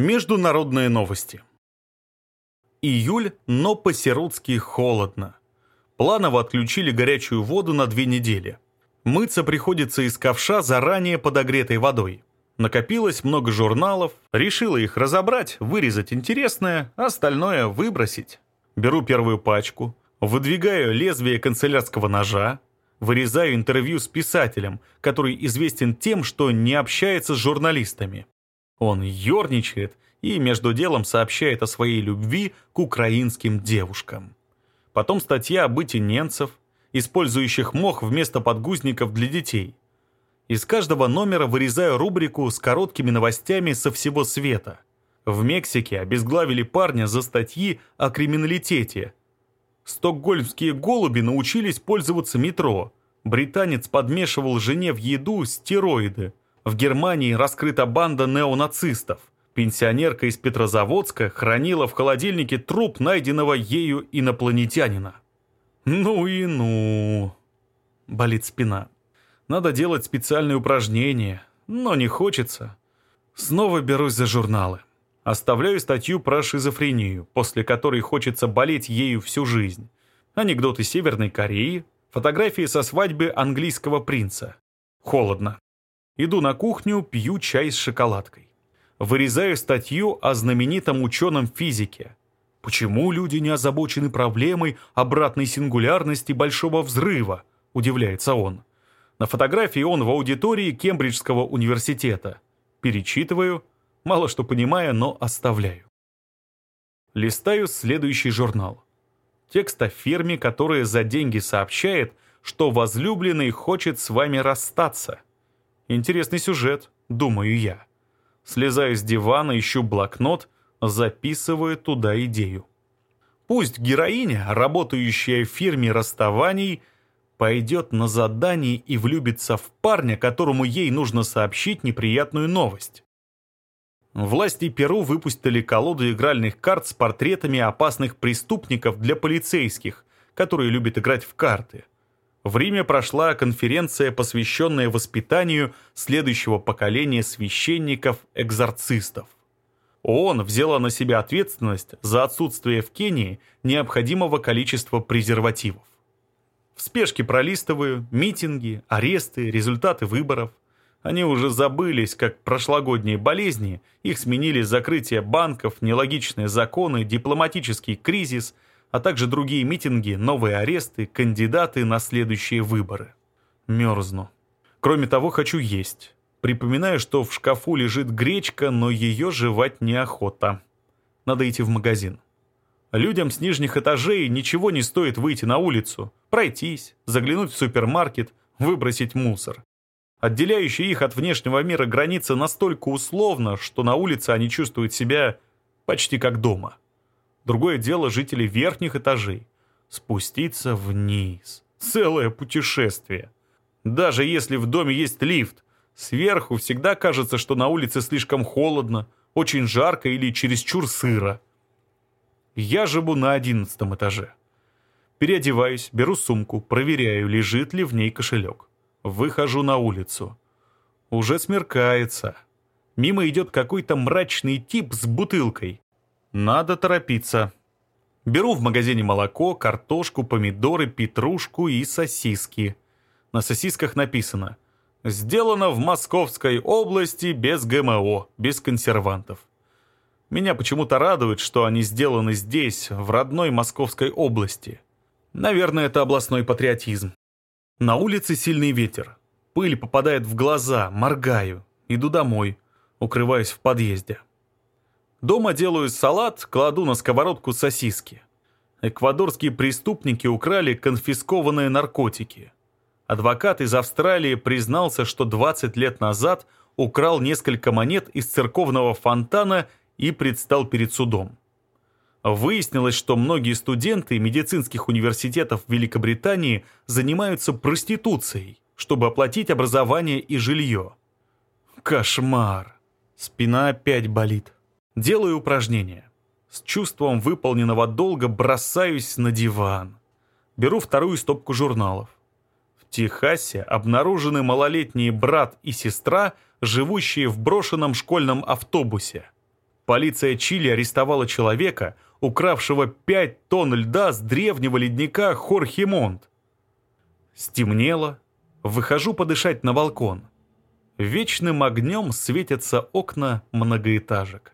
Международные новости. Июль, но по-сиротски холодно. Планово отключили горячую воду на две недели. Мыться приходится из ковша заранее подогретой водой. Накопилось много журналов, решила их разобрать, вырезать интересное, остальное выбросить. Беру первую пачку, выдвигаю лезвие канцелярского ножа, вырезаю интервью с писателем, который известен тем, что не общается с журналистами. Он ерничает и между делом сообщает о своей любви к украинским девушкам. Потом статья о быте ненцев, использующих мох вместо подгузников для детей. Из каждого номера вырезаю рубрику с короткими новостями со всего света. В Мексике обезглавили парня за статьи о криминалитете. Стокгольмские голуби научились пользоваться метро. Британец подмешивал жене в еду стероиды. В Германии раскрыта банда неонацистов. Пенсионерка из Петрозаводска хранила в холодильнике труп найденного ею инопланетянина. Ну и ну. Болит спина. Надо делать специальные упражнения, но не хочется. Снова берусь за журналы. Оставляю статью про шизофрению, после которой хочется болеть ею всю жизнь. Анекдоты Северной Кореи, фотографии со свадьбы английского принца. Холодно. Иду на кухню, пью чай с шоколадкой. Вырезаю статью о знаменитом ученом физике. «Почему люди не озабочены проблемой обратной сингулярности Большого Взрыва?» – удивляется он. На фотографии он в аудитории Кембриджского университета. Перечитываю, мало что понимая, но оставляю. Листаю следующий журнал. Текст о фирме, которая за деньги сообщает, что возлюбленный хочет с вами расстаться – Интересный сюжет, думаю я. Слезаю с дивана, ищу блокнот, записываю туда идею. Пусть героиня, работающая в фирме расставаний, пойдет на задание и влюбится в парня, которому ей нужно сообщить неприятную новость. Власти Перу выпустили колоду игральных карт с портретами опасных преступников для полицейских, которые любят играть в карты в Риме прошла конференция, посвященная воспитанию следующего поколения священников-экзорцистов. ООН взяла на себя ответственность за отсутствие в Кении необходимого количества презервативов. В спешке пролистываю митинги, аресты, результаты выборов. Они уже забылись, как прошлогодние болезни, их сменили закрытие банков, нелогичные законы, дипломатический кризис – а также другие митинги, новые аресты, кандидаты на следующие выборы. Мерзну. Кроме того, хочу есть. Припоминаю, что в шкафу лежит гречка, но ее жевать неохота. Надо идти в магазин. Людям с нижних этажей ничего не стоит выйти на улицу, пройтись, заглянуть в супермаркет, выбросить мусор. Отделяющая их от внешнего мира граница настолько условна, что на улице они чувствуют себя почти как дома. Другое дело жители верхних этажей. Спуститься вниз. Целое путешествие. Даже если в доме есть лифт, сверху всегда кажется, что на улице слишком холодно, очень жарко или чересчур сыро. Я живу на одиннадцатом этаже. Переодеваюсь, беру сумку, проверяю, лежит ли в ней кошелек. Выхожу на улицу. Уже смеркается. Мимо идет какой-то мрачный тип с бутылкой. Надо торопиться. Беру в магазине молоко, картошку, помидоры, петрушку и сосиски. На сосисках написано «Сделано в Московской области без ГМО, без консервантов». Меня почему-то радует, что они сделаны здесь, в родной Московской области. Наверное, это областной патриотизм. На улице сильный ветер. Пыль попадает в глаза, моргаю. Иду домой, укрываясь в подъезде. Дома делаю салат, кладу на сковородку сосиски. Эквадорские преступники украли конфискованные наркотики. Адвокат из Австралии признался, что 20 лет назад украл несколько монет из церковного фонтана и предстал перед судом. Выяснилось, что многие студенты медицинских университетов Великобритании занимаются проституцией, чтобы оплатить образование и жилье. Кошмар. Спина опять болит. Делаю упражнение. С чувством выполненного долга бросаюсь на диван. Беру вторую стопку журналов. В Техасе обнаружены малолетние брат и сестра, живущие в брошенном школьном автобусе. Полиция Чили арестовала человека, укравшего 5 тонн льда с древнего ледника Хорхимонт. Стемнело. Выхожу подышать на балкон. Вечным огнем светятся окна многоэтажек.